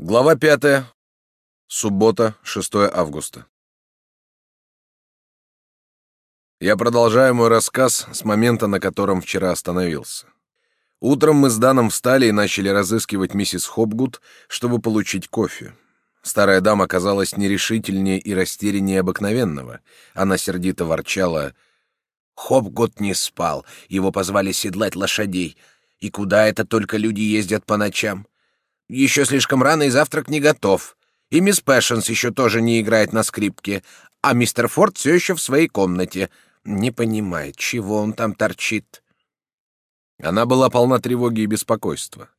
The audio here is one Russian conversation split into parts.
Глава пятая. Суббота, 6 августа. Я продолжаю мой рассказ с момента, на котором вчера остановился. Утром мы с Даном встали и начали разыскивать миссис Хопгуд, чтобы получить кофе. Старая дама казалась нерешительнее и растеряннее обыкновенного. Она сердито ворчала. «Хопгуд не спал, его позвали седлать лошадей. И куда это только люди ездят по ночам? Еще слишком рано, и завтрак не готов. И мисс Пэшенс еще тоже не играет на скрипке, а мистер Форд все еще в своей комнате. Не понимает, чего он там торчит. Она была полна тревоги и беспокойства.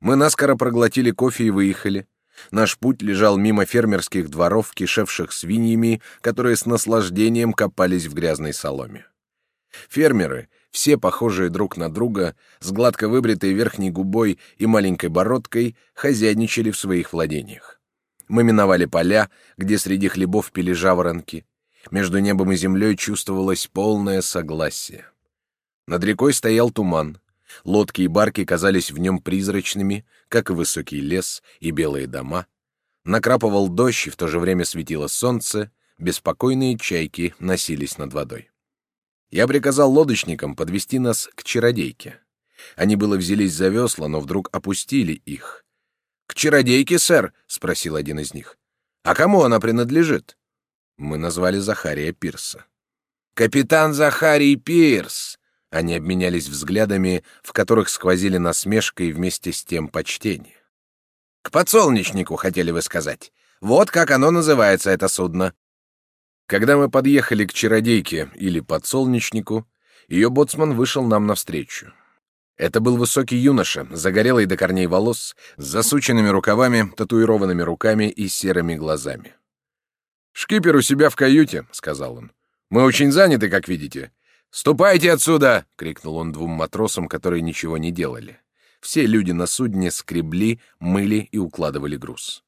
Мы наскоро проглотили кофе и выехали. Наш путь лежал мимо фермерских дворов, кишевших свиньями, которые с наслаждением копались в грязной соломе. Фермеры, все похожие друг на друга, с гладко выбритой верхней губой и маленькой бородкой, хозяйничали в своих владениях. Мы миновали поля, где среди хлебов пили жаворонки. Между небом и землей чувствовалось полное согласие. Над рекой стоял туман. Лодки и барки казались в нем призрачными, как и высокий лес и белые дома. Накрапывал дождь, и в то же время светило солнце, беспокойные чайки носились над водой. Я приказал лодочникам подвести нас к чародейке. Они было взялись за весла, но вдруг опустили их. «К чародейке, сэр?» — спросил один из них. «А кому она принадлежит?» Мы назвали Захария Пирса. «Капитан Захарий Пирс!» Они обменялись взглядами, в которых сквозили насмешка и вместе с тем почтение. «К подсолнечнику, хотели вы сказать. Вот как оно называется, это судно. Когда мы подъехали к чародейке или подсолнечнику, ее боцман вышел нам навстречу. Это был высокий юноша, загорелый до корней волос, с засученными рукавами, татуированными руками и серыми глазами. «Шкипер у себя в каюте», — сказал он. «Мы очень заняты, как видите». «Ступайте отсюда!» — крикнул он двум матросам, которые ничего не делали. Все люди на судне скребли, мыли и укладывали груз.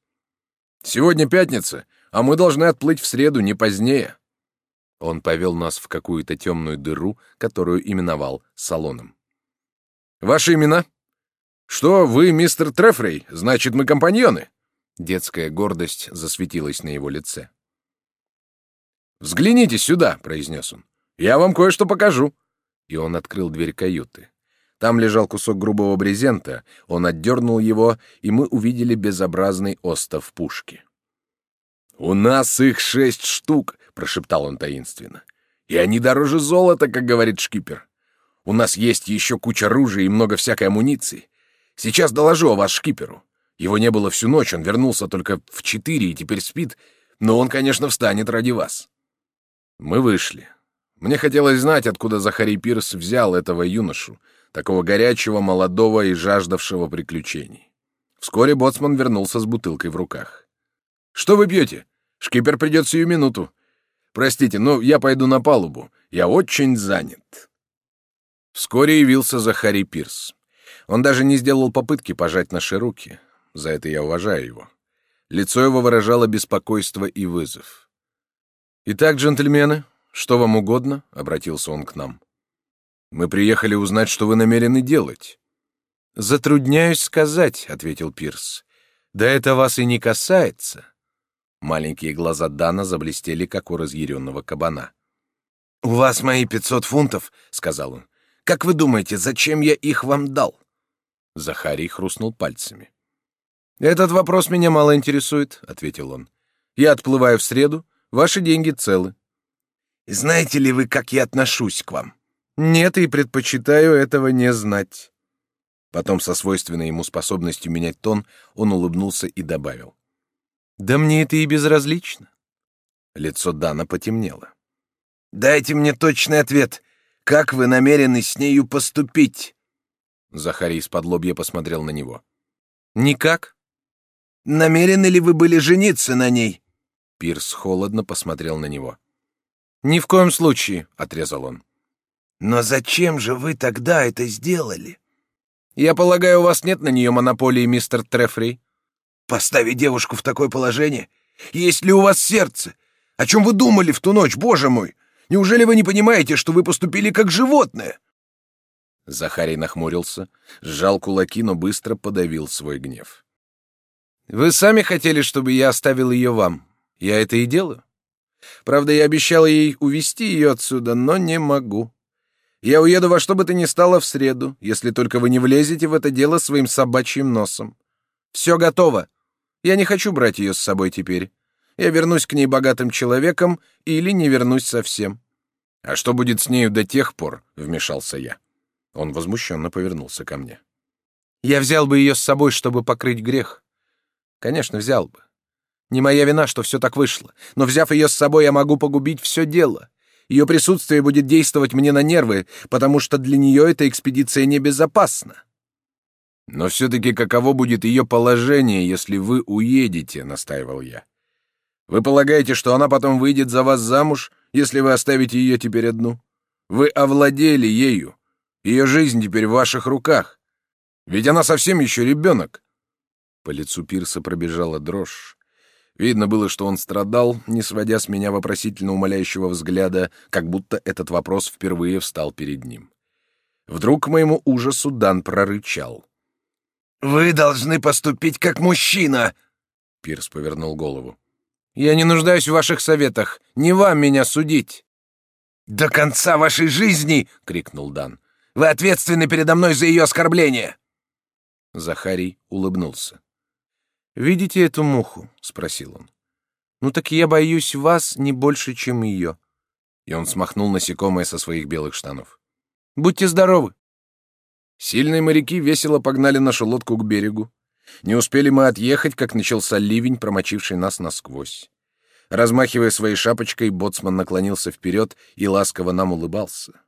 «Сегодня пятница, а мы должны отплыть в среду, не позднее». Он повел нас в какую-то темную дыру, которую именовал салоном. «Ваши имена?» «Что, вы мистер Трефрей? Значит, мы компаньоны?» Детская гордость засветилась на его лице. «Взгляните сюда», — произнес он. «Я вам кое-что покажу». И он открыл дверь каюты. Там лежал кусок грубого брезента, он отдернул его, и мы увидели безобразный остов пушки. «У нас их шесть штук», — прошептал он таинственно. «И они дороже золота, как говорит шкипер. У нас есть еще куча оружия и много всякой амуниции. Сейчас доложу о вас шкиперу. Его не было всю ночь, он вернулся только в четыре и теперь спит, но он, конечно, встанет ради вас». Мы вышли. Мне хотелось знать, откуда Захарий Пирс взял этого юношу, такого горячего, молодого и жаждавшего приключений. Вскоре боцман вернулся с бутылкой в руках. «Что вы пьете?» Шкипер придет сию минуту. Простите, но я пойду на палубу. Я очень занят. Вскоре явился Захарий Пирс. Он даже не сделал попытки пожать наши руки. За это я уважаю его. Лицо его выражало беспокойство и вызов. «Итак, джентльмены, что вам угодно?» — обратился он к нам. «Мы приехали узнать, что вы намерены делать». «Затрудняюсь сказать», — ответил Пирс. «Да это вас и не касается. Маленькие глаза Дана заблестели, как у разъяренного кабана. «У вас мои пятьсот фунтов», — сказал он. «Как вы думаете, зачем я их вам дал?» Захарий хрустнул пальцами. «Этот вопрос меня мало интересует», — ответил он. «Я отплываю в среду, ваши деньги целы». «Знаете ли вы, как я отношусь к вам?» «Нет, и предпочитаю этого не знать». Потом, со свойственной ему способностью менять тон, он улыбнулся и добавил. Да мне это и безразлично. Лицо Дана потемнело. Дайте мне точный ответ. Как вы намерены с нею поступить? Захарий из-под лобья посмотрел на него. Никак. Намерены ли вы были жениться на ней? Пирс холодно посмотрел на него. Ни в коем случае, отрезал он. Но зачем же вы тогда это сделали? Я полагаю, у вас нет на нее монополии, мистер Трефри. Поставить девушку в такое положение? Есть ли у вас сердце? О чем вы думали в ту ночь, боже мой? Неужели вы не понимаете, что вы поступили как животное?» Захарий нахмурился, сжал кулаки, но быстро подавил свой гнев. Вы сами хотели, чтобы я оставил ее вам. Я это и делаю. Правда, я обещал ей увести ее отсюда, но не могу. Я уеду во что бы то ни стало в среду, если только вы не влезете в это дело своим собачьим носом. Все готово. Я не хочу брать ее с собой теперь. Я вернусь к ней богатым человеком или не вернусь совсем. А что будет с нею до тех пор? Вмешался я. Он возмущенно повернулся ко мне. Я взял бы ее с собой, чтобы покрыть грех. Конечно, взял бы. Не моя вина, что все так вышло. Но взяв ее с собой, я могу погубить все дело. Ее присутствие будет действовать мне на нервы, потому что для нее эта экспедиция небезопасна. Но все-таки каково будет ее положение, если вы уедете, настаивал я. Вы полагаете, что она потом выйдет за вас замуж, если вы оставите ее теперь одну? Вы овладели ею. Ее жизнь теперь в ваших руках. Ведь она совсем еще ребенок. По лицу Пирса пробежала дрожь. Видно было, что он страдал, не сводя с меня вопросительно умоляющего взгляда, как будто этот вопрос впервые встал перед ним. Вдруг к моему ужасу Дан прорычал. «Вы должны поступить как мужчина!» Пирс повернул голову. «Я не нуждаюсь в ваших советах. Не вам меня судить!» «До конца вашей жизни!» — крикнул Дан. «Вы ответственны передо мной за ее оскорбление!» Захарий улыбнулся. «Видите эту муху?» — спросил он. «Ну так я боюсь вас не больше, чем ее». И он смахнул насекомое со своих белых штанов. «Будьте здоровы!» Сильные моряки весело погнали нашу лодку к берегу. Не успели мы отъехать, как начался ливень, промочивший нас насквозь. Размахивая своей шапочкой, боцман наклонился вперед и ласково нам улыбался.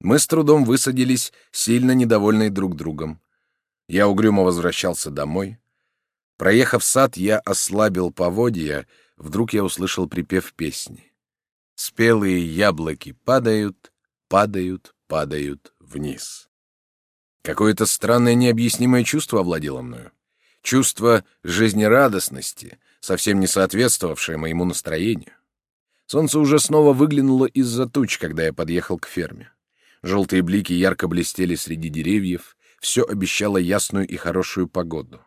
Мы с трудом высадились, сильно недовольные друг другом. Я угрюмо возвращался домой. Проехав сад, я ослабил поводья, вдруг я услышал припев песни. Спелые яблоки падают, падают, падают вниз. Какое-то странное необъяснимое чувство овладело мною. Чувство жизнерадостности, совсем не соответствовавшее моему настроению. Солнце уже снова выглянуло из-за туч, когда я подъехал к ферме. Желтые блики ярко блестели среди деревьев, все обещало ясную и хорошую погоду.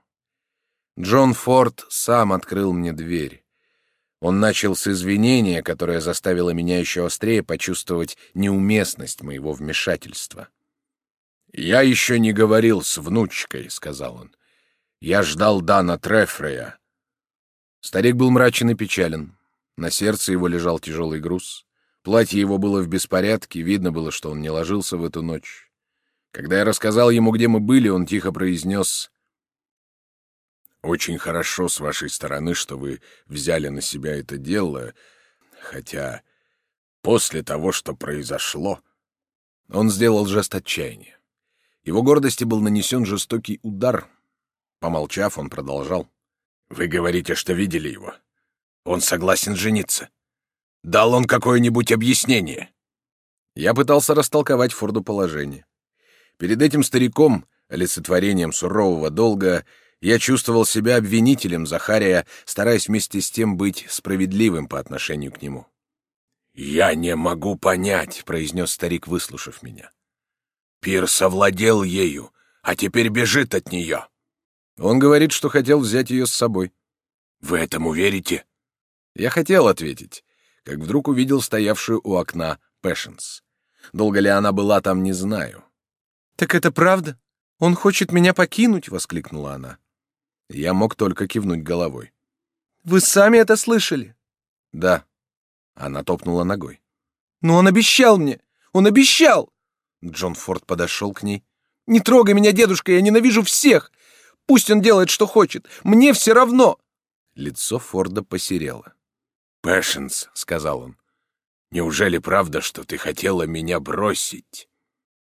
Джон Форд сам открыл мне дверь. Он начал с извинения, которое заставило меня еще острее почувствовать неуместность моего вмешательства. «Я еще не говорил с внучкой», — сказал он. «Я ждал Дана Трефрея». Старик был мрачен и печален. На сердце его лежал тяжелый груз. Платье его было в беспорядке, видно было, что он не ложился в эту ночь. Когда я рассказал ему, где мы были, он тихо произнес очень хорошо с вашей стороны, что вы взяли на себя это дело, хотя после того, что произошло...» Он сделал жест отчаяния. Его гордости был нанесен жестокий удар. Помолчав, он продолжал. «Вы говорите, что видели его. Он согласен жениться. Дал он какое-нибудь объяснение?» Я пытался растолковать Форду положение. Перед этим стариком, олицетворением сурового долга, я чувствовал себя обвинителем Захария, стараясь вместе с тем быть справедливым по отношению к нему. «Я не могу понять», — произнес старик, выслушав меня. «Пирс овладел ею, а теперь бежит от нее». Он говорит, что хотел взять ее с собой. «Вы этому верите?» Я хотел ответить, как вдруг увидел стоявшую у окна Пэшенс. Долго ли она была там, не знаю. «Так это правда? Он хочет меня покинуть?» — воскликнула она. Я мог только кивнуть головой. «Вы сами это слышали?» «Да». Она топнула ногой. «Но он обещал мне! Он обещал!» Джон Форд подошел к ней. «Не трогай меня, дедушка, я ненавижу всех! Пусть он делает, что хочет! Мне все равно!» Лицо Форда посерело. «Пэшенс», — сказал он, — «неужели правда, что ты хотела меня бросить?»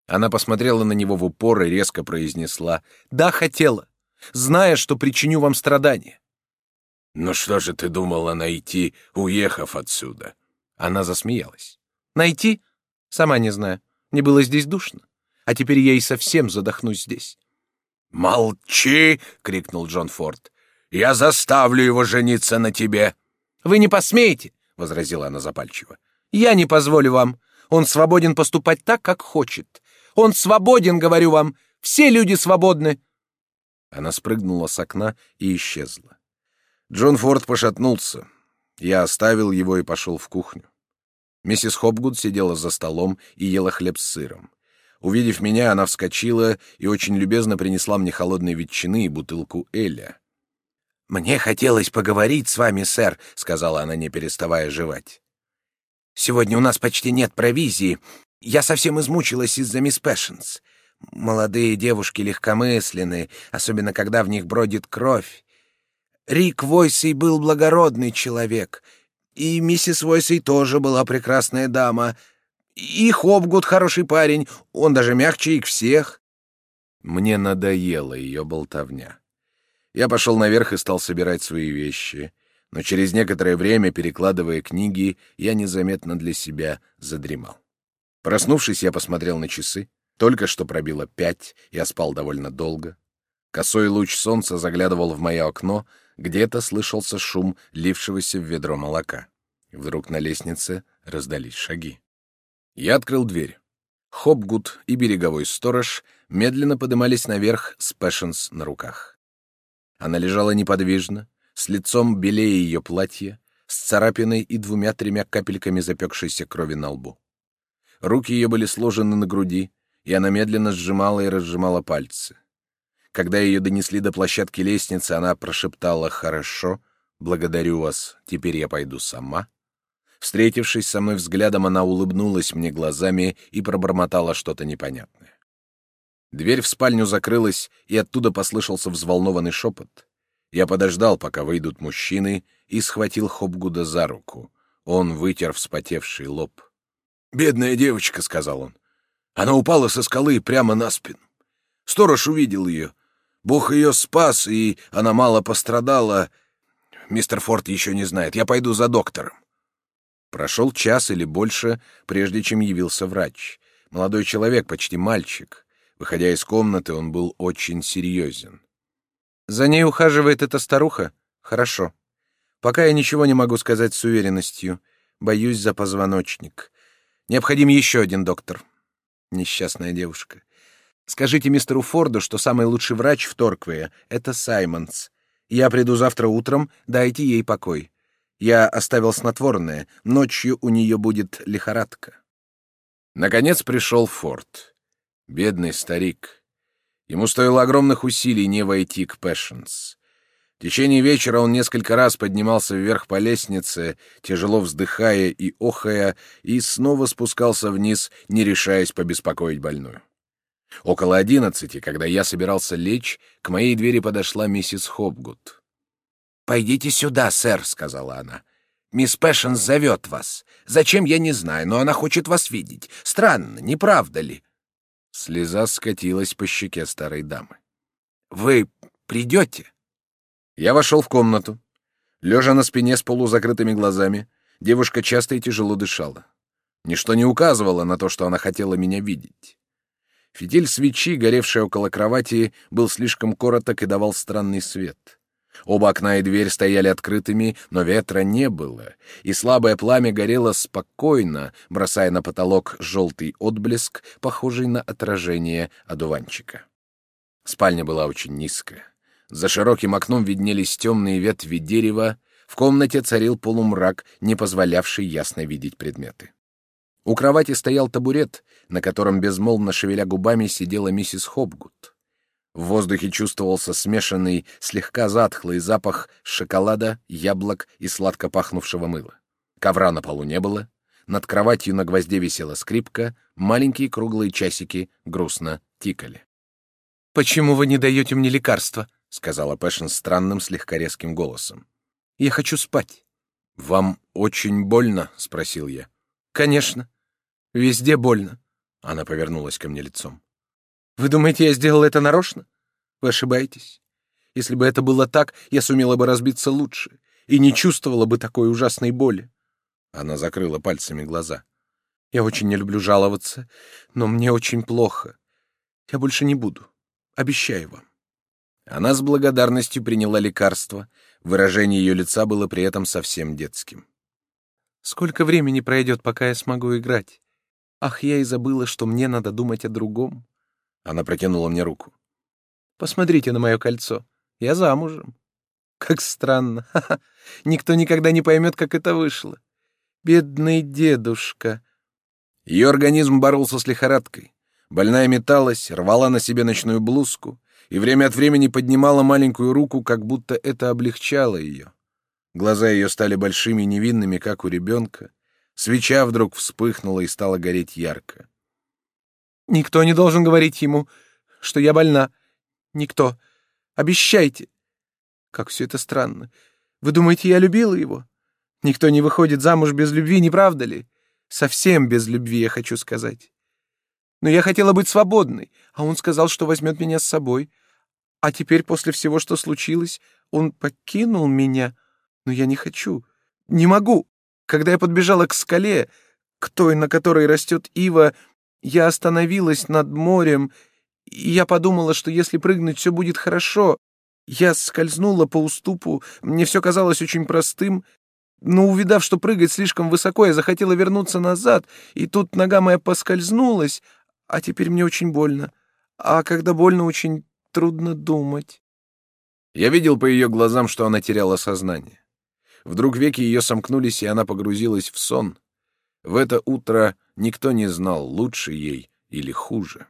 Она посмотрела на него в упор и резко произнесла «Да, хотела зная, что причиню вам страдания. «Ну что же ты думала найти, уехав отсюда?» Она засмеялась. «Найти? Сама не знаю. Мне было здесь душно. А теперь я и совсем задохнусь здесь». «Молчи!» — крикнул Джон Форд. «Я заставлю его жениться на тебе!» «Вы не посмеете!» — возразила она запальчиво. «Я не позволю вам. Он свободен поступать так, как хочет. Он свободен, говорю вам. Все люди свободны. Она спрыгнула с окна и исчезла. Джон Форд пошатнулся. Я оставил его и пошел в кухню. Миссис Хопгуд сидела за столом и ела хлеб с сыром. Увидев меня, она вскочила и очень любезно принесла мне холодной ветчины и бутылку Эля. «Мне хотелось поговорить с вами, сэр», — сказала она, не переставая жевать. «Сегодня у нас почти нет провизии. Я совсем измучилась из-за мисс Пэшенс. Молодые девушки легкомысленны, особенно когда в них бродит кровь. Рик Войсей был благородный человек, и миссис Войсей тоже была прекрасная дама. И Хопгуд хороший парень, он даже мягче их всех». Мне надоела ее болтовня. Я пошел наверх и стал собирать свои вещи, но через некоторое время, перекладывая книги, я незаметно для себя задремал. Проснувшись, я посмотрел на часы. Только что пробило пять, я спал довольно долго. Косой луч солнца заглядывал в мое окно, где-то слышался шум лившегося в ведро молока. Вдруг на лестнице раздались шаги. Я открыл дверь. Хопгуд и береговой сторож медленно подымались наверх с Пэшенс на руках. Она лежала неподвижно, с лицом белее ее платья, с царапиной и двумя-тремя капельками запекшейся крови на лбу. Руки ее были сложены на груди, и она медленно сжимала и разжимала пальцы. Когда ее донесли до площадки лестницы, она прошептала «Хорошо, благодарю вас, теперь я пойду сама». Встретившись со мной взглядом, она улыбнулась мне глазами и пробормотала что-то непонятное. Дверь в спальню закрылась, и оттуда послышался взволнованный шепот. Я подождал, пока выйдут мужчины, и схватил Хопгуда за руку. Он вытер вспотевший лоб. «Бедная девочка», — сказал он. «Она упала со скалы прямо на спину. Сторож увидел ее. Бог ее спас, и она мало пострадала. Мистер Форд еще не знает. Я пойду за доктором». Прошел час или больше, прежде чем явился врач. Молодой человек, почти мальчик. Выходя из комнаты, он был очень серьезен. «За ней ухаживает эта старуха? Хорошо. Пока я ничего не могу сказать с уверенностью. Боюсь за позвоночник. Необходим еще один доктор. Несчастная девушка. Скажите мистеру Форду, что самый лучший врач в Торквее — это Саймонс. Я приду завтра утром, дайте ей покой. Я оставил снотворное, ночью у нее будет лихорадка». Наконец пришел Форд. Бедный старик. Ему стоило огромных усилий не войти к Пэшенс. В течение вечера он несколько раз поднимался вверх по лестнице, тяжело вздыхая и охая, и снова спускался вниз, не решаясь побеспокоить больную. Около одиннадцати, когда я собирался лечь, к моей двери подошла миссис Хопгуд. «Пойдите сюда, сэр», — сказала она. «Мисс Пэшенс зовет вас. Зачем, я не знаю, но она хочет вас видеть. Странно, не правда ли?» Слеза скатилась по щеке старой дамы. «Вы придете?» Я вошел в комнату. Лежа на спине с полузакрытыми глазами, девушка часто и тяжело дышала. Ничто не указывало на то, что она хотела меня видеть. Фитиль свечи, горевший около кровати, был слишком короток и давал странный свет. Оба окна и дверь стояли открытыми, но ветра не было, и слабое пламя горело спокойно, бросая на потолок желтый отблеск, похожий на отражение одуванчика. Спальня была очень низкая. За широким окном виднелись темные ветви дерева, в комнате царил полумрак, не позволявший ясно видеть предметы. У кровати стоял табурет, на котором безмолвно шевеля губами сидела миссис Хопгуд. В воздухе чувствовался смешанный, слегка затхлый запах шоколада, яблок и сладко пахнувшего мыла. Ковра на полу не было. Над кроватью на гвозде висела скрипка, маленькие круглые часики грустно тикали. «Почему вы не даете мне лекарства?» — сказала Пэшен странным, слегка резким голосом. «Я хочу спать». «Вам очень больно?» — спросил я. «Конечно. Везде больно». Она повернулась ко мне лицом. Вы думаете, я сделал это нарочно? Вы ошибаетесь. Если бы это было так, я сумела бы разбиться лучше и не чувствовала бы такой ужасной боли. Она закрыла пальцами глаза. Я очень не люблю жаловаться, но мне очень плохо. Я больше не буду. Обещаю вам. Она с благодарностью приняла лекарство. Выражение ее лица было при этом совсем детским. Сколько времени пройдет, пока я смогу играть? Ах, я и забыла, что мне надо думать о другом. Она протянула мне руку. Посмотрите на мое кольцо. Я замужем. Как странно. Никто никогда не поймет, как это вышло. Бедный дедушка. Ее организм боролся с лихорадкой. Больная металась, рвала на себе ночную блузку и время от времени поднимала маленькую руку, как будто это облегчало ее. Глаза ее стали большими и невинными, как у ребенка. Свеча вдруг вспыхнула и стала гореть ярко. «Никто не должен говорить ему, что я больна. Никто. Обещайте. Как все это странно. Вы думаете, я любила его? Никто не выходит замуж без любви, не правда ли? Совсем без любви, я хочу сказать. Но я хотела быть свободной, а он сказал, что возьмет меня с собой. А теперь, после всего, что случилось, он покинул меня. Но я не хочу. Не могу. Когда я подбежала к скале, к той, на которой растет ива, я остановилась над морем, и я подумала, что если прыгнуть, все будет хорошо. Я скользнула по уступу, мне все казалось очень простым, но, увидав, что прыгать слишком высоко, я захотела вернуться назад, и тут нога моя поскользнулась, а теперь мне очень больно. А когда больно, очень трудно думать. Я видел по ее глазам, что она теряла сознание. Вдруг веки ее сомкнулись, и она погрузилась в сон. В это утро никто не знал, лучше ей или хуже.